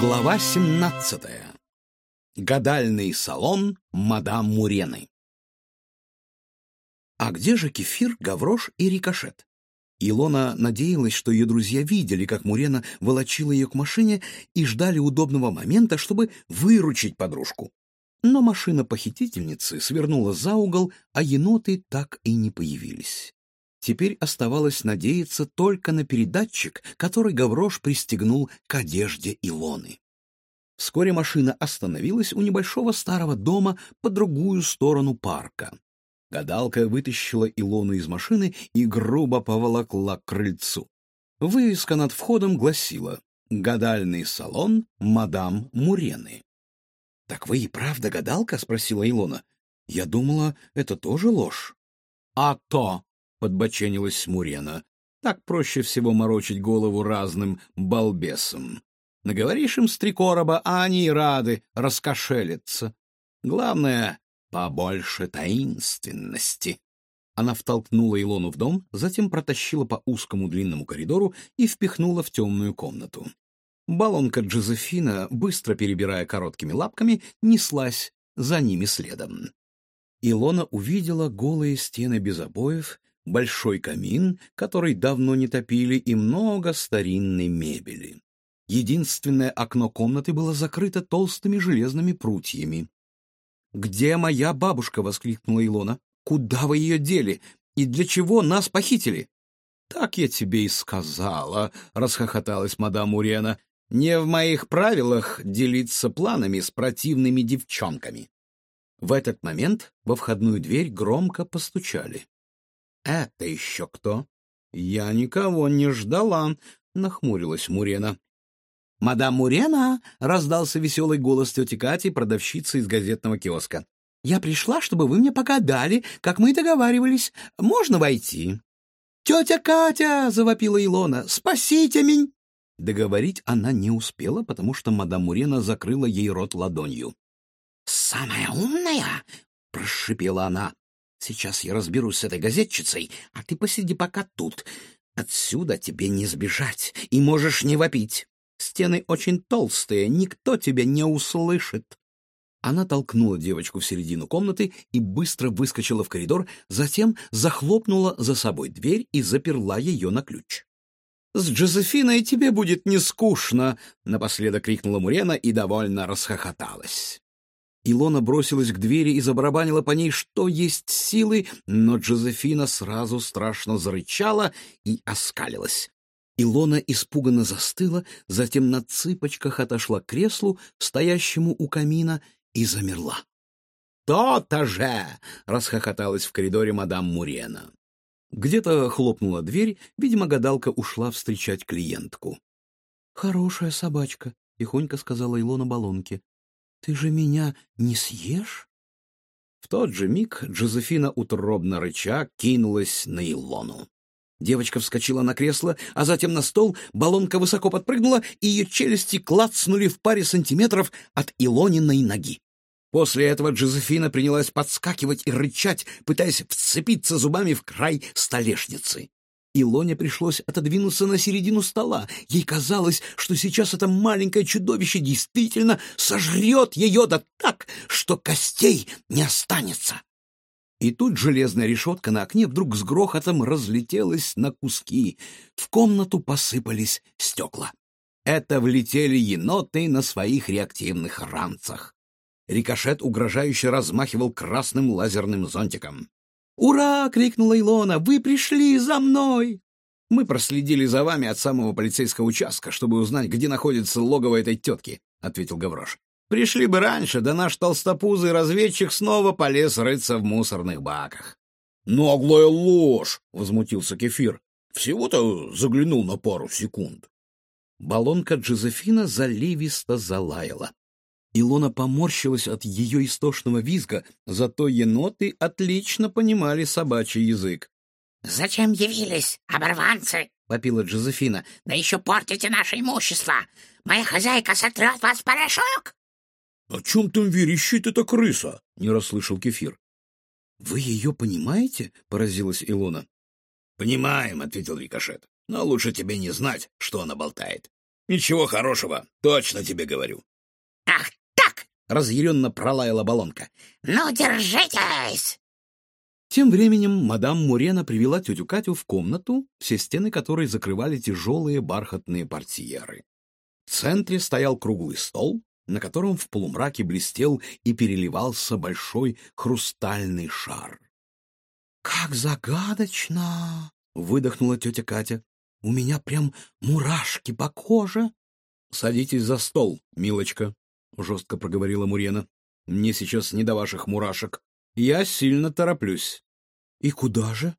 Глава 17. Гадальный салон мадам Мурены. А где же Кефир, Гаврош и Рикошет? Илона надеялась, что ее друзья видели, как Мурена волочила ее к машине и ждали удобного момента, чтобы выручить подружку. Но машина похитительницы свернула за угол, а еноты так и не появились. Теперь оставалось надеяться только на передатчик, который Гаврош пристегнул к одежде Илоны. Вскоре машина остановилась у небольшого старого дома по другую сторону парка. Гадалка вытащила Илону из машины и грубо поволокла к крыльцу. Вывеска над входом гласила «Гадальный салон мадам Мурены». «Так вы и правда гадалка?» — спросила Илона. «Я думала, это тоже ложь». «А то!» — подбоченилась Мурена. «Так проще всего морочить голову разным балбесам. Наговоришь им с три короба, а они рады раскошелиться. Главное — побольше таинственности». Она втолкнула Илону в дом, затем протащила по узкому длинному коридору и впихнула в темную комнату. Баллонка Джозефина, быстро перебирая короткими лапками, неслась за ними следом. Илона увидела голые стены без обоев, большой камин, который давно не топили, и много старинной мебели. Единственное окно комнаты было закрыто толстыми железными прутьями. «Где моя бабушка?» — воскликнула Илона. «Куда вы ее дели? И для чего нас похитили?» «Так я тебе и сказала», — расхохоталась мадам Урена. «Не в моих правилах делиться планами с противными девчонками». В этот момент во входную дверь громко постучали. «Это еще кто?» «Я никого не ждала», — нахмурилась Мурена. «Мадам Мурена!» — раздался веселый голос тети Кати, продавщицы из газетного киоска. «Я пришла, чтобы вы мне погадали, как мы и договаривались. Можно войти?» «Тетя Катя!» — завопила Илона. «Спасите меня!» Договорить она не успела, потому что мадам Мурена закрыла ей рот ладонью. «Самая умная!» — прошипела она. Сейчас я разберусь с этой газетчицей, а ты посиди пока тут. Отсюда тебе не сбежать, и можешь не вопить. Стены очень толстые, никто тебя не услышит. Она толкнула девочку в середину комнаты и быстро выскочила в коридор, затем захлопнула за собой дверь и заперла ее на ключ. «С Джозефиной тебе будет не скучно!» — напоследок крикнула Мурена и довольно расхохоталась. Илона бросилась к двери и забарабанила по ней, что есть силы, но Джозефина сразу страшно зарычала и оскалилась. Илона испуганно застыла, затем на цыпочках отошла к креслу, стоящему у камина, и замерла. «То-то же!» — расхохоталась в коридоре мадам Мурена. Где-то хлопнула дверь, видимо, гадалка ушла встречать клиентку. «Хорошая собачка», — тихонько сказала Илона Балонке. Ты же меня не съешь? В тот же миг Джозефина утробно рыча кинулась на Илону. Девочка вскочила на кресло, а затем на стол, баллонка высоко подпрыгнула, и ее челюсти клацнули в паре сантиметров от Илониной ноги. После этого Джозефина принялась подскакивать и рычать, пытаясь вцепиться зубами в край столешницы. Илоне пришлось отодвинуться на середину стола. Ей казалось, что сейчас это маленькое чудовище действительно сожрет ее да так, что костей не останется. И тут железная решетка на окне вдруг с грохотом разлетелась на куски. В комнату посыпались стекла. Это влетели еноты на своих реактивных ранцах. Рикошет угрожающе размахивал красным лазерным зонтиком. «Ура!» — крикнула Илона. «Вы пришли за мной!» «Мы проследили за вами от самого полицейского участка, чтобы узнать, где находится логово этой тетки», — ответил Гаврош. «Пришли бы раньше, да наш толстопузый разведчик снова полез рыться в мусорных баках». «Наглая ложь!» — возмутился Кефир. «Всего-то заглянул на пару секунд». Баллонка Джозефина заливисто залаяла. Илона поморщилась от ее истошного визга, зато еноты отлично понимали собачий язык. «Зачем явились, оборванцы?» — вопила Джозефина. «Да еще портите наше имущество! Моя хозяйка сотрет вас в порошок!» «О чем там верещит эта крыса?» — не расслышал Кефир. «Вы ее понимаете?» — поразилась Илона. «Понимаем», — ответил Рикошет. «Но лучше тебе не знать, что она болтает. Ничего хорошего, точно тебе говорю. Ах разъяренно пролаяла баллонка. Ну, держитесь! Тем временем мадам Мурена привела тетю Катю в комнату, все стены которой закрывали тяжелые бархатные портьеры. В центре стоял круглый стол, на котором в полумраке блестел и переливался большой хрустальный шар. «Как загадочно!» — выдохнула тетя Катя. «У меня прям мурашки по коже!» «Садитесь за стол, милочка», — жестко проговорила Мурена. «Мне сейчас не до ваших мурашек. Я сильно тороплюсь». «И куда же?»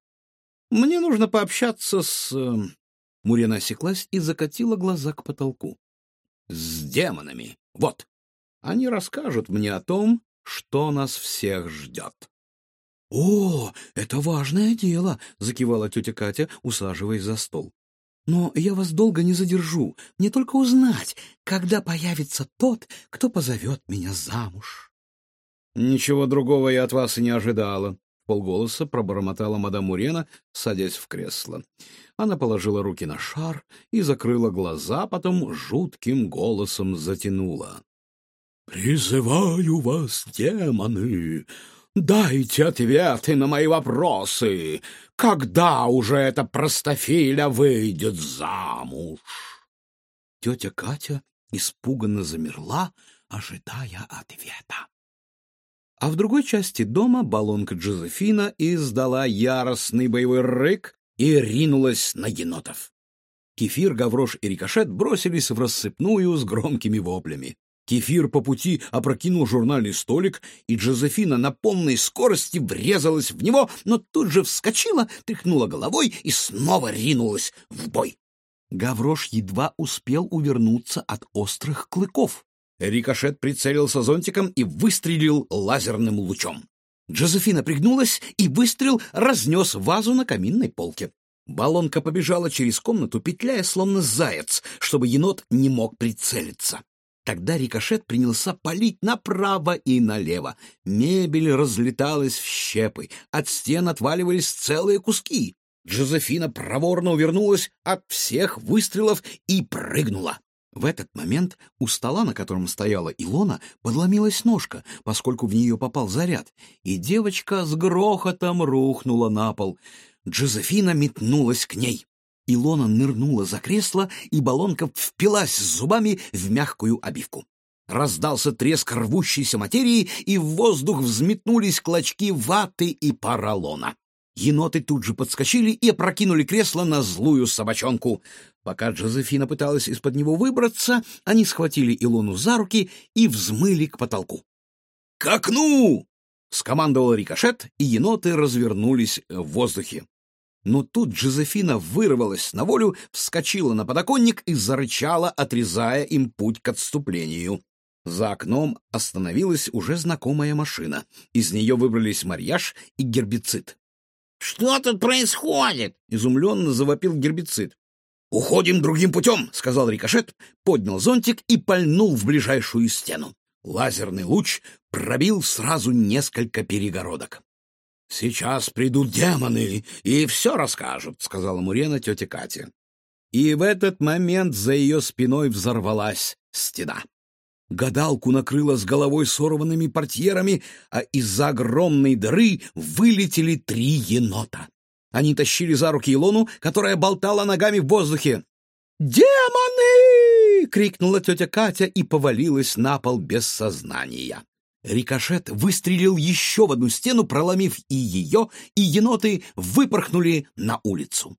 «Мне нужно пообщаться с...» эм, Мурена осеклась и закатила глаза к потолку. «С демонами. Вот. Они расскажут мне о том, что нас всех ждет». «О, это важное дело!» — закивала тетя Катя, усаживаясь за стол. «Но я вас долго не задержу. Мне только узнать, когда появится тот, кто позовет меня замуж». «Ничего другого я от вас и не ожидала», — полголоса пробормотала мадам Мурена, садясь в кресло. Она положила руки на шар и закрыла глаза, потом жутким голосом затянула. «Призываю вас, демоны! Дайте ответы на мои вопросы! Когда уже эта простофиля выйдет замуж?» Тетя Катя испуганно замерла, ожидая ответа. А в другой части дома баллонка Джозефина издала яростный боевой рык и ринулась на енотов. Кефир, Гаврош и Рикошет бросились в рассыпную с громкими воплями. Кефир по пути опрокинул журнальный столик, и Джозефина на полной скорости врезалась в него, но тут же вскочила, тряхнула головой и снова ринулась в бой. Гаврош едва успел увернуться от острых клыков. Рикошет прицелился зонтиком и выстрелил лазерным лучом. Джозефина пригнулась, и выстрел разнес вазу на каминной полке. Баллонка побежала через комнату, петляя, словно заяц, чтобы енот не мог прицелиться. Тогда рикошет принялся палить направо и налево. Мебель разлеталась в щепы, от стен отваливались целые куски. Джозефина проворно увернулась от всех выстрелов и прыгнула. В этот момент у стола, на котором стояла Илона, подломилась ножка, поскольку в нее попал заряд, и девочка с грохотом рухнула на пол. Джозефина метнулась к ней. Илона нырнула за кресло, и баллонка впилась зубами в мягкую обивку. Раздался треск рвущейся материи, и в воздух взметнулись клочки ваты и поролона. Еноты тут же подскочили и опрокинули кресло на злую собачонку. Пока Джозефина пыталась из-под него выбраться, они схватили Илону за руки и взмыли к потолку. — К окну! — скомандовал рикошет, и еноты развернулись в воздухе. Но тут Джозефина вырвалась на волю, вскочила на подоконник и зарычала, отрезая им путь к отступлению. За окном остановилась уже знакомая машина. Из нее выбрались марьяж и гербицид. «Что тут происходит?» — изумленно завопил гербицид. «Уходим другим путем», — сказал рикошет, поднял зонтик и пальнул в ближайшую стену. Лазерный луч пробил сразу несколько перегородок. «Сейчас придут демоны и все расскажут», — сказала Мурена тетя Катя. И в этот момент за ее спиной взорвалась стена. Гадалку накрыло с головой сорванными портьерами, а из-за огромной дыры вылетели три енота. Они тащили за руки Илону, которая болтала ногами в воздухе. «Демоны!» — крикнула тетя Катя и повалилась на пол без сознания. Рикошет выстрелил еще в одну стену, проломив и ее, и еноты выпорхнули на улицу.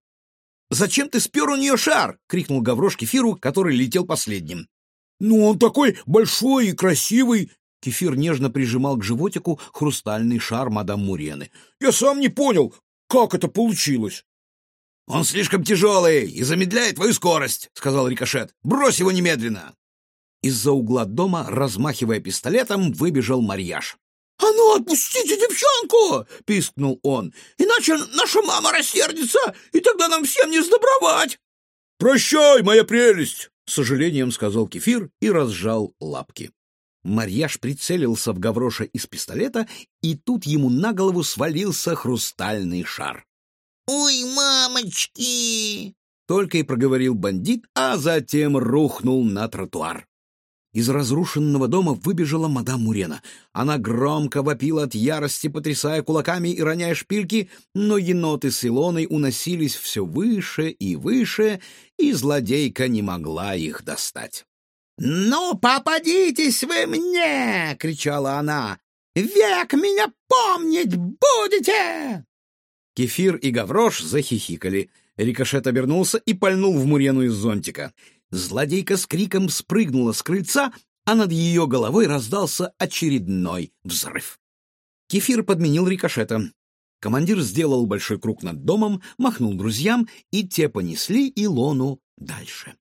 «Зачем ты спер у нее шар?» — крикнул Гаврош Кефиру, который летел последним. «Ну, он такой большой и красивый!» Кефир нежно прижимал к животику хрустальный шар мадам Мурены. «Я сам не понял, как это получилось!» «Он слишком тяжелый и замедляет твою скорость», — сказал Рикошет. «Брось его немедленно!» Из-за угла дома, размахивая пистолетом, выбежал Марьяж. «А ну, отпустите девчонку!» — пискнул он. «Иначе наша мама рассердится, и тогда нам всем не сдобровать!» «Прощай, моя прелесть!» — с сожалением сказал Кефир и разжал лапки. Марьяж прицелился в Гавроша из пистолета, и тут ему на голову свалился хрустальный шар. «Ой, мамочки!» только и проговорил бандит, а затем рухнул на тротуар. Из разрушенного дома выбежала мадам Мурена. Она громко вопила от ярости, потрясая кулаками и роняя шпильки, но еноты с Илоной уносились все выше и выше, и злодейка не могла их достать. «Ну, попадитесь вы мне!» — кричала она. «Век меня помнить будете!» Кефир и Гаврош захихикали. Рикошет обернулся и пальнул в Мурену из зонтика. Злодейка с криком спрыгнула с крыльца, а над ее головой раздался очередной взрыв. Кефир подменил рикошета. Командир сделал большой круг над домом, махнул друзьям, и те понесли Илону дальше.